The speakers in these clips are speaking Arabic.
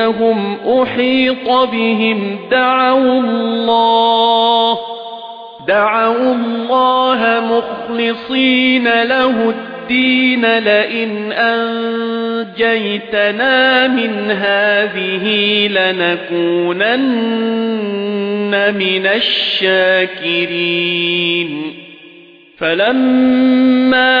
أَنَّهُمْ أُحِيطَ بِهِمْ دَعَوُا اللَّهَ دَعَوُا اللَّهَ مُخْلِصِينَ لَهُ الدِّينَ لَئِنْ أَنْجَيْتَنَا مِنْ هَذِهِ لَنَكُونَنَّ مِنَ الشَّاكِرِينَ. فَلَمَّا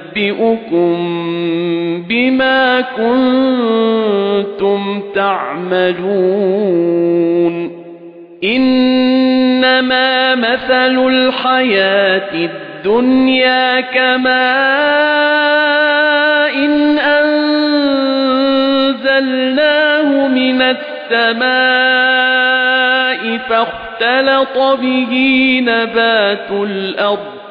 بِمَا كُنتُمْ تَعْمَلُونَ. إِنَّمَا مَثَلُ الْحَيَاةِ الدُّنْيَا كَمَاءٍ أَنزَلْنَاهُ مِنَ السَّمَاءِ فاختلط به نبات الأرض.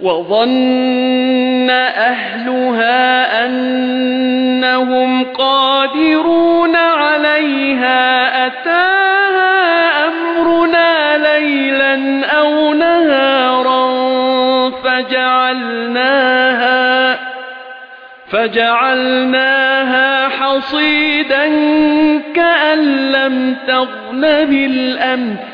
وظن أهلها أنهم قادرون عليها أتاها أمرنا ليلا أو نهارا فجعلناها فجعلناها حصيدا كأن لم تغن بالأمس